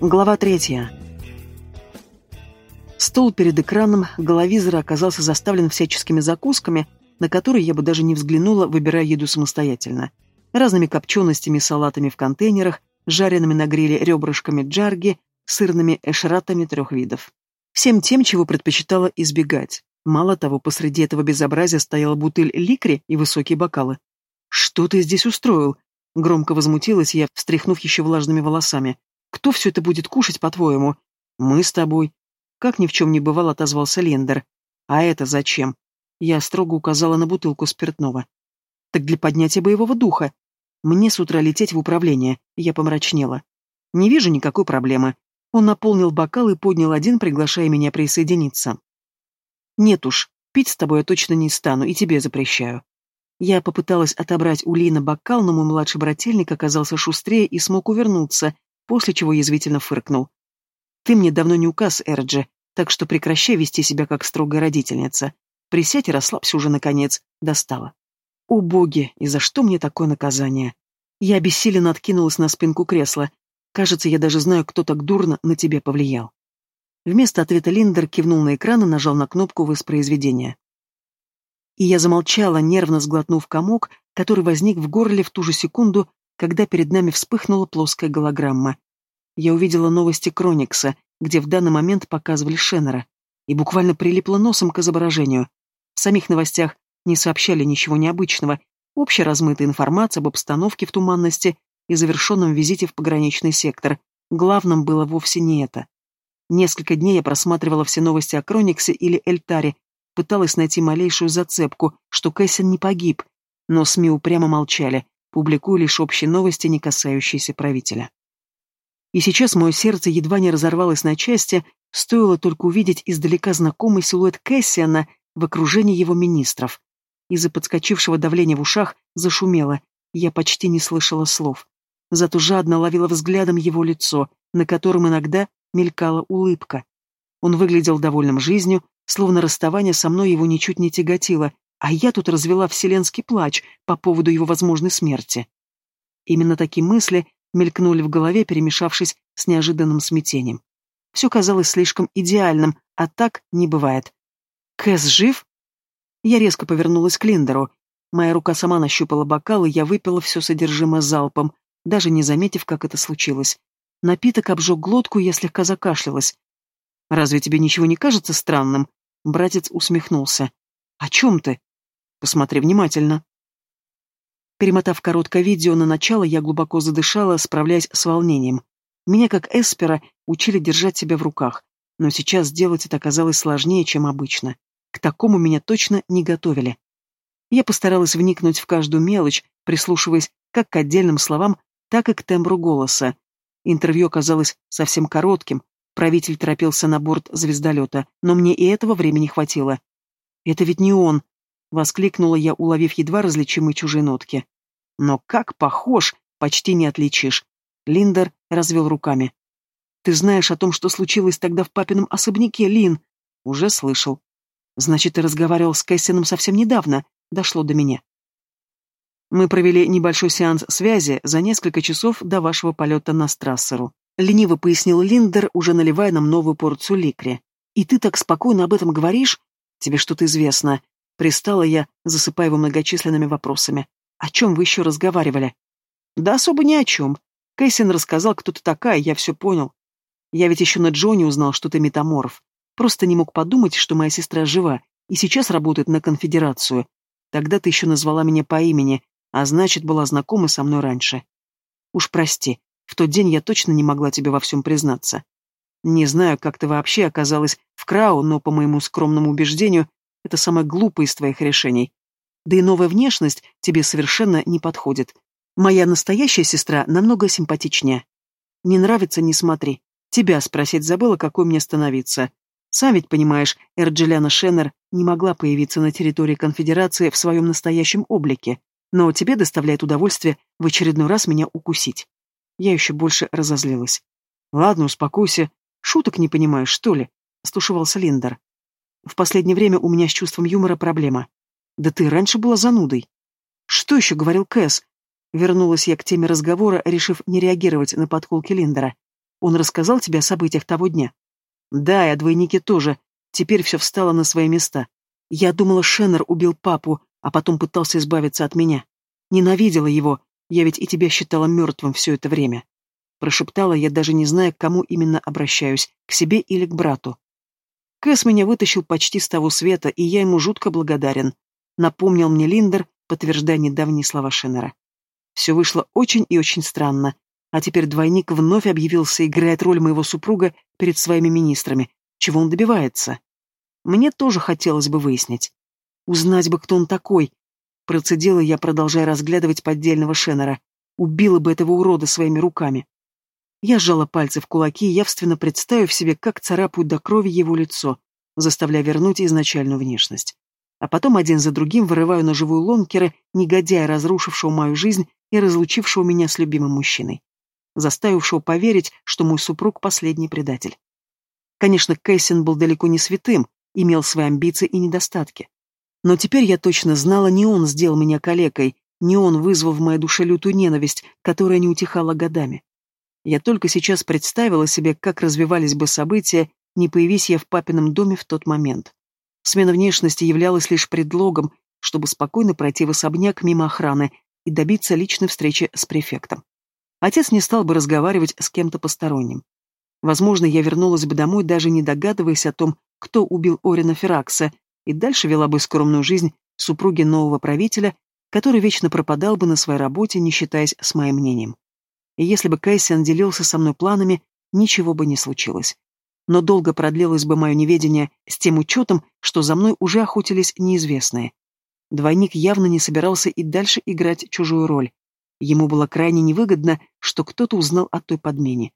Глава третья. Стол перед экраном головизора оказался заставлен всяческими закусками, на которые я бы даже не взглянула, выбирая еду самостоятельно. Разными копченостями салатами в контейнерах, жареными на гриле ребрышками джарги, сырными эшратами трех видов. Всем тем, чего предпочитала избегать. Мало того, посреди этого безобразия стояла бутыль ликри и высокие бокалы. «Что ты здесь устроил?» Громко возмутилась я, встряхнув еще влажными волосами. Кто все это будет кушать, по-твоему? Мы с тобой. Как ни в чем не бывало, отозвался Лендер. А это зачем? Я строго указала на бутылку спиртного. Так для поднятия боевого духа. Мне с утра лететь в управление. Я помрачнела. Не вижу никакой проблемы. Он наполнил бокал и поднял один, приглашая меня присоединиться. Нет уж, пить с тобой я точно не стану и тебе запрещаю. Я попыталась отобрать у Лина бокал, но мой младший брательник оказался шустрее и смог увернуться, после чего язвительно фыркнул. «Ты мне давно не указ, Эрджи, так что прекращай вести себя как строгая родительница. Присядь и расслабься уже, наконец. Достала». «О боги, и за что мне такое наказание?» Я обессиленно откинулась на спинку кресла. Кажется, я даже знаю, кто так дурно на тебя повлиял. Вместо ответа Линдер кивнул на экран и нажал на кнопку воспроизведения. И я замолчала, нервно сглотнув комок, который возник в горле в ту же секунду, когда перед нами вспыхнула плоская голограмма. Я увидела новости Кроникса, где в данный момент показывали Шеннера, и буквально прилипла носом к изображению. В самих новостях не сообщали ничего необычного, общая размытая информация об обстановке в туманности и завершенном визите в пограничный сектор. Главным было вовсе не это. Несколько дней я просматривала все новости о Крониксе или Эльтаре, пыталась найти малейшую зацепку, что Кэссин не погиб, но СМИ упрямо молчали, публикуя лишь общие новости, не касающиеся правителя. И сейчас мое сердце едва не разорвалось на части, стоило только увидеть издалека знакомый силуэт Кэссиана в окружении его министров. Из-за подскочившего давления в ушах зашумело, я почти не слышала слов. Зато жадно ловила взглядом его лицо, на котором иногда мелькала улыбка. Он выглядел довольным жизнью, словно расставание со мной его ничуть не тяготило, а я тут развела вселенский плач по поводу его возможной смерти. Именно такие мысли мелькнули в голове, перемешавшись с неожиданным смятением. Все казалось слишком идеальным, а так не бывает. «Кэс жив?» Я резко повернулась к Линдеру. Моя рука сама нащупала бокал, и я выпила все содержимое залпом, даже не заметив, как это случилось. Напиток обжег глотку, и я слегка закашлялась. «Разве тебе ничего не кажется странным?» Братец усмехнулся. «О чем ты?» Посмотри внимательно. Перемотав короткое видео на начало, я глубоко задышала, справляясь с волнением. Меня, как эспера, учили держать себя в руках, но сейчас сделать это оказалось сложнее, чем обычно. К такому меня точно не готовили. Я постаралась вникнуть в каждую мелочь, прислушиваясь как к отдельным словам, так и к тембру голоса. Интервью оказалось совсем коротким, правитель торопился на борт звездолета, но мне и этого времени хватило. Это ведь не он, Воскликнула я, уловив едва различимые чужие нотки. Но как похож, почти не отличишь. Линдер развел руками. Ты знаешь о том, что случилось тогда в папином особняке, Лин? Уже слышал. Значит, ты разговаривал с Кэссином совсем недавно. Дошло до меня. Мы провели небольшой сеанс связи за несколько часов до вашего полета на Страссеру. Лениво пояснил Линдер, уже наливая нам новую порцию ликри. И ты так спокойно об этом говоришь? Тебе что-то известно. Пристала я, засыпая его многочисленными вопросами. «О чем вы еще разговаривали?» «Да особо ни о чем. Кэссин рассказал, кто ты такая, я все понял. Я ведь еще на Джоне узнал, что ты метаморф. Просто не мог подумать, что моя сестра жива и сейчас работает на конфедерацию. Тогда ты еще назвала меня по имени, а значит, была знакома со мной раньше. Уж прости, в тот день я точно не могла тебе во всем признаться. Не знаю, как ты вообще оказалась в Крау, но, по моему скромному убеждению, это самое глупое из твоих решений. Да и новая внешность тебе совершенно не подходит. Моя настоящая сестра намного симпатичнее. Не нравится, не смотри. Тебя спросить забыла, какой мне становиться. Сам ведь понимаешь, Эрджиляна Шеннер не могла появиться на территории конфедерации в своем настоящем облике, но тебе доставляет удовольствие в очередной раз меня укусить. Я еще больше разозлилась. Ладно, успокойся. Шуток не понимаешь, что ли? Стушевался Линдер. В последнее время у меня с чувством юмора проблема. Да ты раньше была занудой. Что еще говорил Кэс? Вернулась я к теме разговора, решив не реагировать на подколки Линдера. Он рассказал тебе о событиях того дня? Да, и о двойнике тоже. Теперь все встало на свои места. Я думала, Шеннер убил папу, а потом пытался избавиться от меня. Ненавидела его, я ведь и тебя считала мертвым все это время. Прошептала я, даже не зная, к кому именно обращаюсь, к себе или к брату. Кэс меня вытащил почти с того света, и я ему жутко благодарен. Напомнил мне Линдер, подтверждая недавние слова Шеннера. Все вышло очень и очень странно. А теперь двойник вновь объявился, играет роль моего супруга перед своими министрами. Чего он добивается? Мне тоже хотелось бы выяснить. Узнать бы, кто он такой. Процедила я, продолжая разглядывать поддельного Шеннера. Убила бы этого урода своими руками. Я сжала пальцы в кулаки, явственно представив себе, как царапают до крови его лицо, заставляя вернуть изначальную внешность. А потом один за другим вырываю на живую лонкера, негодяя, разрушившего мою жизнь и разлучившего меня с любимым мужчиной заставившего поверить, что мой супруг — последний предатель. Конечно, Кэссин был далеко не святым, имел свои амбиции и недостатки. Но теперь я точно знала, не он сделал меня калекой, не он вызвал в моей душе лютую ненависть, которая не утихала годами. Я только сейчас представила себе, как развивались бы события, не появись я в папином доме в тот момент. Смена внешности являлась лишь предлогом, чтобы спокойно пройти в особняк мимо охраны и добиться личной встречи с префектом. Отец не стал бы разговаривать с кем-то посторонним. Возможно, я вернулась бы домой, даже не догадываясь о том, кто убил Орина Феракса, и дальше вела бы скромную жизнь супруги нового правителя, который вечно пропадал бы на своей работе, не считаясь с моим мнением. И если бы Кайсиан делился со мной планами, ничего бы не случилось. Но долго продлилось бы мое неведение с тем учетом, что за мной уже охотились неизвестные. Двойник явно не собирался и дальше играть чужую роль. Ему было крайне невыгодно, что кто-то узнал о той подмене.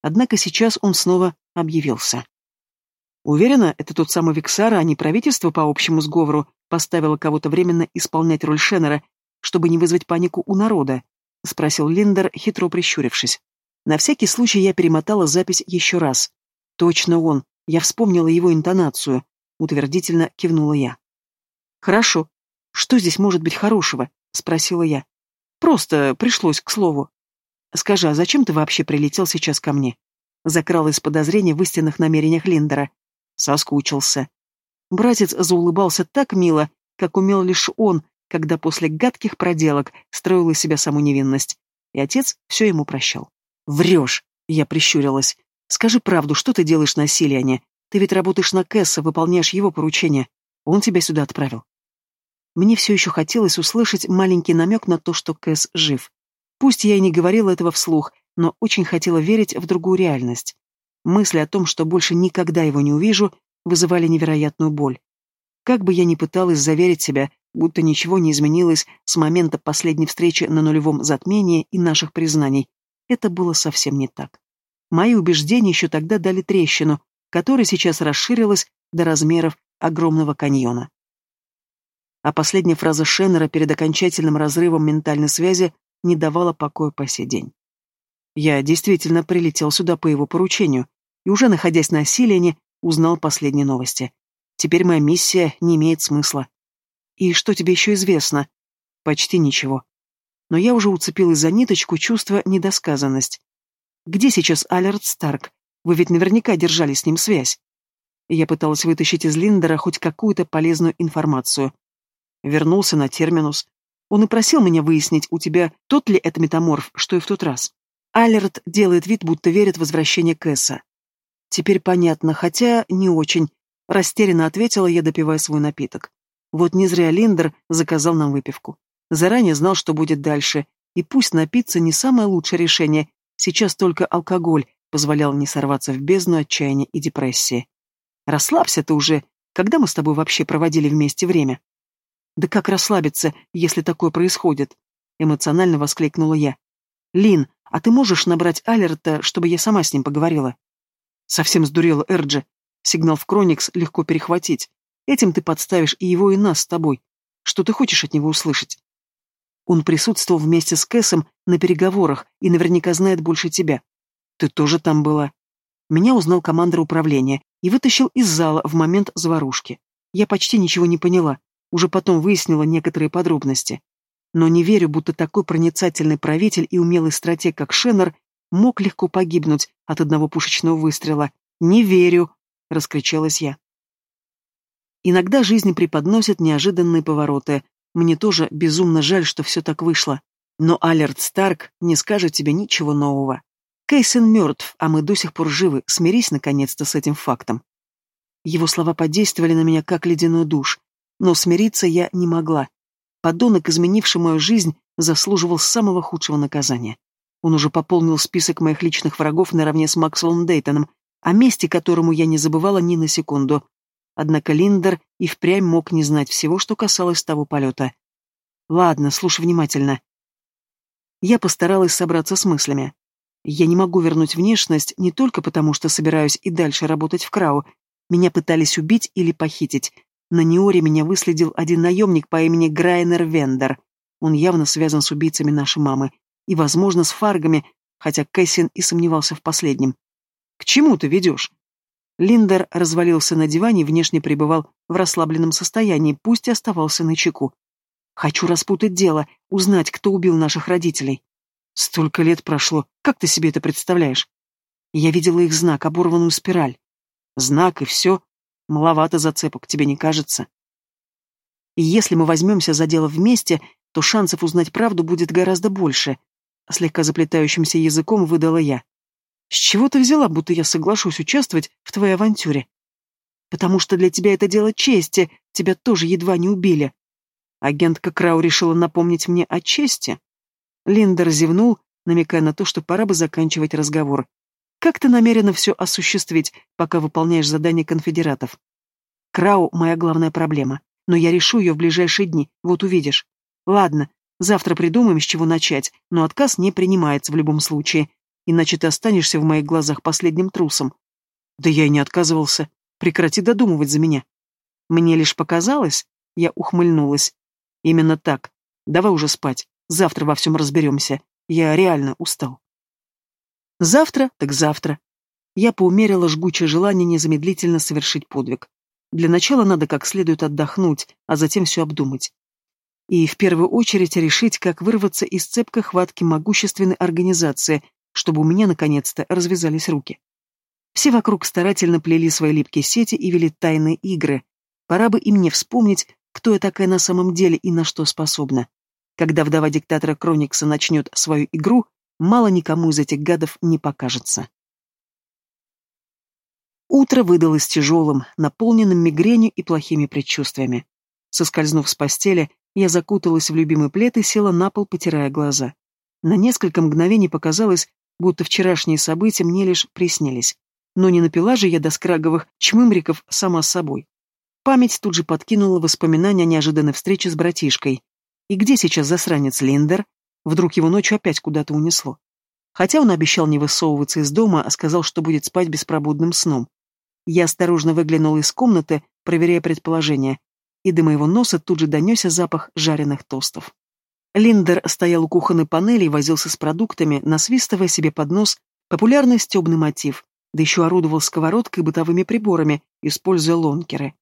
Однако сейчас он снова объявился. Уверена, это тот самый Виксара, а не правительство по общему сговору поставило кого-то временно исполнять роль Шеннера, чтобы не вызвать панику у народа, спросил Линдер, хитро прищурившись. На всякий случай я перемотала запись еще раз. Точно он. Я вспомнила его интонацию. Утвердительно кивнула я. Хорошо. Что здесь может быть хорошего? спросила я. Просто пришлось, к слову. Скажи, а зачем ты вообще прилетел сейчас ко мне? Закралось подозрение в истинных намерениях Линдера. Соскучился. Братец заулыбался так мило, как умел лишь он, когда после гадких проделок строил из себя саму невинность. И отец все ему прощал. «Врешь!» — я прищурилась. «Скажи правду, что ты делаешь на Силиане? Ты ведь работаешь на Кэсса, выполняешь его поручения. Он тебя сюда отправил». Мне все еще хотелось услышать маленький намек на то, что Кэс жив. Пусть я и не говорила этого вслух, но очень хотела верить в другую реальность. Мысли о том, что больше никогда его не увижу, вызывали невероятную боль. Как бы я ни пыталась заверить себя, будто ничего не изменилось с момента последней встречи на нулевом затмении и наших признаний, это было совсем не так. Мои убеждения еще тогда дали трещину, которая сейчас расширилась до размеров огромного каньона а последняя фраза Шеннера перед окончательным разрывом ментальной связи не давала покоя по сей день. Я действительно прилетел сюда по его поручению, и уже находясь на Осилиане, узнал последние новости. Теперь моя миссия не имеет смысла. И что тебе еще известно? Почти ничего. Но я уже уцепилась за ниточку чувства недосказанность. Где сейчас Алерт Старк? Вы ведь наверняка держали с ним связь. Я пыталась вытащить из Линдера хоть какую-то полезную информацию, Вернулся на терминус. Он и просил меня выяснить, у тебя тот ли это метаморф, что и в тот раз. Алерт делает вид, будто верит в возвращение Кэса. Теперь понятно, хотя не очень. Растерянно ответила я, допивая свой напиток. Вот не зря Линдер заказал нам выпивку. Заранее знал, что будет дальше. И пусть напиться не самое лучшее решение, сейчас только алкоголь позволял не сорваться в бездну отчаяния и депрессии. Расслабься ты уже. Когда мы с тобой вообще проводили вместе время? Да как расслабиться, если такое происходит? Эмоционально воскликнула я. Лин, а ты можешь набрать Алерта, чтобы я сама с ним поговорила? Совсем сдурела Эрджи. Сигнал в Кроникс легко перехватить. Этим ты подставишь и его, и нас с тобой. Что ты хочешь от него услышать? Он присутствовал вместе с Кэсом на переговорах и наверняка знает больше тебя. Ты тоже там была. Меня узнал командир управления и вытащил из зала в момент заварушки. Я почти ничего не поняла, уже потом выяснила некоторые подробности. Но не верю, будто такой проницательный правитель и умелый стратег, как Шеннер, мог легко погибнуть от одного пушечного выстрела. «Не верю!» — раскричалась я. Иногда жизнь преподносит неожиданные повороты. Мне тоже безумно жаль, что все так вышло. Но Алерт Старк не скажет тебе ничего нового. Кейсен мертв, а мы до сих пор живы. Смирись, наконец-то, с этим фактом. Его слова подействовали на меня, как ледяной душ. Но смириться я не могла. Подонок, изменивший мою жизнь, заслуживал самого худшего наказания. Он уже пополнил список моих личных врагов наравне с Максвеллом Дейтоном, о месте которому я не забывала ни на секунду. Однако Линдер и впрямь мог не знать всего, что касалось того полета. Ладно, слушай внимательно. Я постаралась собраться с мыслями. Я не могу вернуть внешность не только потому, что собираюсь и дальше работать в Крау. Меня пытались убить или похитить. На Неоре меня выследил один наемник по имени Грайнер Вендер. Он явно связан с убийцами нашей мамы. И, возможно, с фаргами, хотя Кэссин и сомневался в последнем. «К чему ты ведешь?» Линдер развалился на диване и внешне пребывал в расслабленном состоянии, пусть и оставался на чеку. «Хочу распутать дело, узнать, кто убил наших родителей». «Столько лет прошло, как ты себе это представляешь?» Я видела их знак, оборванную спираль. Знак и все. Маловато зацепок, тебе не кажется? И если мы возьмемся за дело вместе, то шансов узнать правду будет гораздо больше. Слегка заплетающимся языком выдала я. С чего ты взяла, будто я соглашусь участвовать в твоей авантюре? Потому что для тебя это дело чести, тебя тоже едва не убили. Агентка Крау решила напомнить мне о чести. Линдер зевнул, намекая на то, что пора бы заканчивать разговор. Как ты намерена все осуществить, пока выполняешь задание конфедератов? Крау — моя главная проблема, но я решу ее в ближайшие дни, вот увидишь. Ладно, завтра придумаем, с чего начать, но отказ не принимается в любом случае иначе ты останешься в моих глазах последним трусом. Да я и не отказывался. Прекрати додумывать за меня. Мне лишь показалось, я ухмыльнулась. Именно так. Давай уже спать. Завтра во всем разберемся. Я реально устал. Завтра, так завтра. Я поумерила жгучее желание незамедлительно совершить подвиг. Для начала надо как следует отдохнуть, а затем все обдумать. И в первую очередь решить, как вырваться из цепкой хватки могущественной организации, чтобы у меня наконец-то развязались руки. Все вокруг старательно плели свои липкие сети и вели тайные игры. Пора бы и мне вспомнить, кто я такая на самом деле и на что способна. Когда вдова диктатора Кроникса начнет свою игру, мало никому из этих гадов не покажется. Утро выдалось тяжелым, наполненным мигренью и плохими предчувствиями. Соскользнув с постели, я закуталась в любимый плед и села на пол, потирая глаза. На несколько мгновений показалось, будто вчерашние события мне лишь приснились. Но не напила же я до скраговых чмымриков сама с собой. Память тут же подкинула воспоминания о неожиданной встрече с братишкой. И где сейчас засранец Линдер? Вдруг его ночью опять куда-то унесло. Хотя он обещал не высовываться из дома, а сказал, что будет спать беспробудным сном. Я осторожно выглянула из комнаты, проверяя предположение, и до моего носа тут же донесся запах жареных тостов. Линдер стоял у кухонной панели и возился с продуктами, насвистывая себе под нос популярный стебный мотив, да еще орудовал сковородкой и бытовыми приборами, используя лонкеры.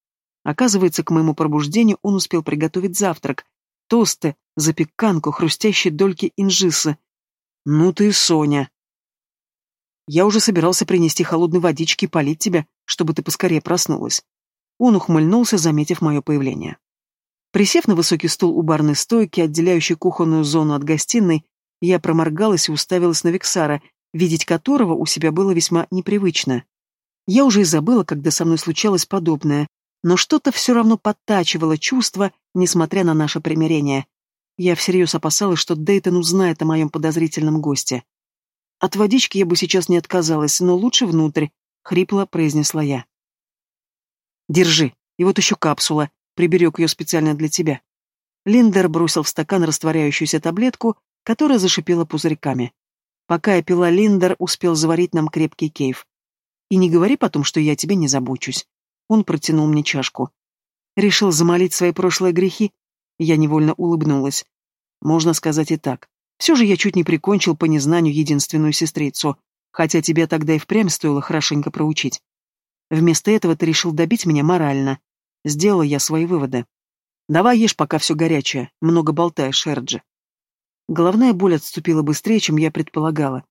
Оказывается, к моему пробуждению он успел приготовить завтрак. Тосты, запеканку, хрустящие дольки инжиса. Ну ты, Соня. Я уже собирался принести холодной водички и полить тебя, чтобы ты поскорее проснулась. Он ухмыльнулся, заметив мое появление. Присев на высокий стул у барной стойки, отделяющей кухонную зону от гостиной, я проморгалась и уставилась на Виксара, видеть которого у себя было весьма непривычно. Я уже и забыла, когда со мной случалось подобное, но что-то все равно подтачивало чувства, несмотря на наше примирение. Я всерьез опасалась, что Дейтон узнает о моем подозрительном госте. От водички я бы сейчас не отказалась, но лучше внутрь, — хрипло произнесла я. «Держи, и вот еще капсула», Приберег ее специально для тебя. Линдер бросил в стакан растворяющуюся таблетку, которая зашипела пузырьками. Пока я пила, Линдер успел заварить нам крепкий кейф. И не говори потом, что я тебе не забочусь. Он протянул мне чашку. Решил замолить свои прошлые грехи? Я невольно улыбнулась. Можно сказать и так. Все же я чуть не прикончил по незнанию единственную сестрицу, хотя тебе тогда и впрямь стоило хорошенько проучить. Вместо этого ты решил добить меня морально. Сделала я свои выводы. Давай ешь, пока все горячее. Много болтаешь, Эрджи. Головная боль отступила быстрее, чем я предполагала.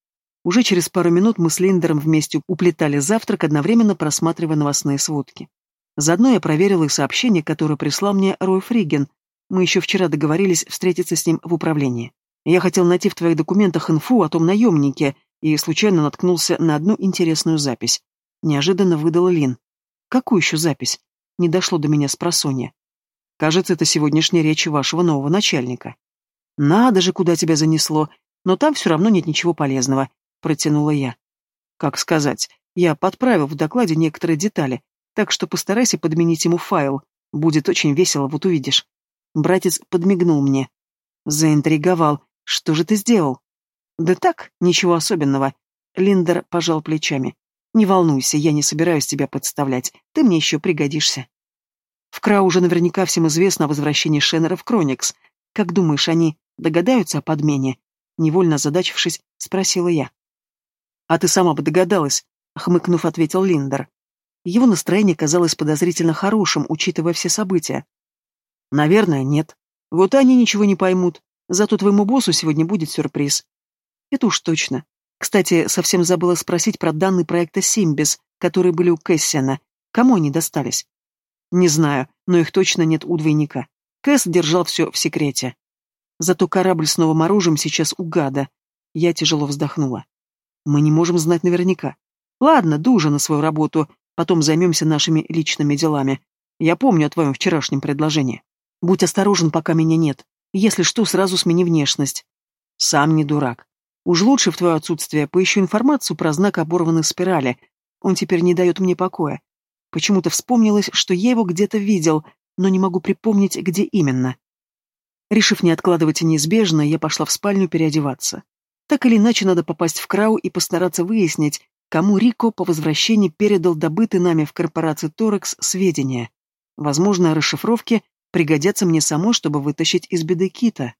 Уже через пару минут мы с Линдером вместе уплетали завтрак, одновременно просматривая новостные сводки. Заодно я проверила и сообщение, которое прислал мне Рой Фриген. Мы еще вчера договорились встретиться с ним в управлении. Я хотел найти в твоих документах инфу о том наемнике и случайно наткнулся на одну интересную запись. Неожиданно выдала Лин. Какую еще запись? Не дошло до меня с просонья. Кажется, это сегодняшняя речь вашего нового начальника. Надо же, куда тебя занесло, но там все равно нет ничего полезного, протянула я. Как сказать, я подправил в докладе некоторые детали, так что постарайся подменить ему файл. Будет очень весело, вот увидишь. Братец подмигнул мне. Заинтриговал. Что же ты сделал? Да так, ничего особенного. Линдер пожал плечами. Не волнуйся, я не собираюсь тебя подставлять. Ты мне еще пригодишься. В Крау уже наверняка всем известно о возвращении Шеннера в Кроникс. Как думаешь, они догадаются о подмене? Невольно озадачившись, спросила я. А ты сама бы догадалась, хмыкнув, ответил Линдер. Его настроение казалось подозрительно хорошим, учитывая все события. Наверное, нет. Вот они ничего не поймут. Зато твоему боссу сегодня будет сюрприз. Это уж точно. Кстати, совсем забыла спросить про данные проекта Симбис, которые были у Кэссиана. Кому они достались? Не знаю, но их точно нет у двойника. Кэс держал все в секрете. Зато корабль с новым оружием сейчас у гада. Я тяжело вздохнула. Мы не можем знать наверняка. Ладно, дужа на свою работу, потом займемся нашими личными делами. Я помню о твоем вчерашнем предложении. Будь осторожен, пока меня нет. Если что, сразу смени внешность. Сам не дурак. Уж лучше в твое отсутствие поищу информацию про знак оборванной спирали. Он теперь не дает мне покоя. Почему-то вспомнилось, что я его где-то видел, но не могу припомнить, где именно. Решив не откладывать неизбежное, я пошла в спальню переодеваться. Так или иначе, надо попасть в Крау и постараться выяснить, кому Рико по возвращении передал добытые нами в корпорации Торекс сведения. Возможно, расшифровки пригодятся мне самой, чтобы вытащить из беды Кита.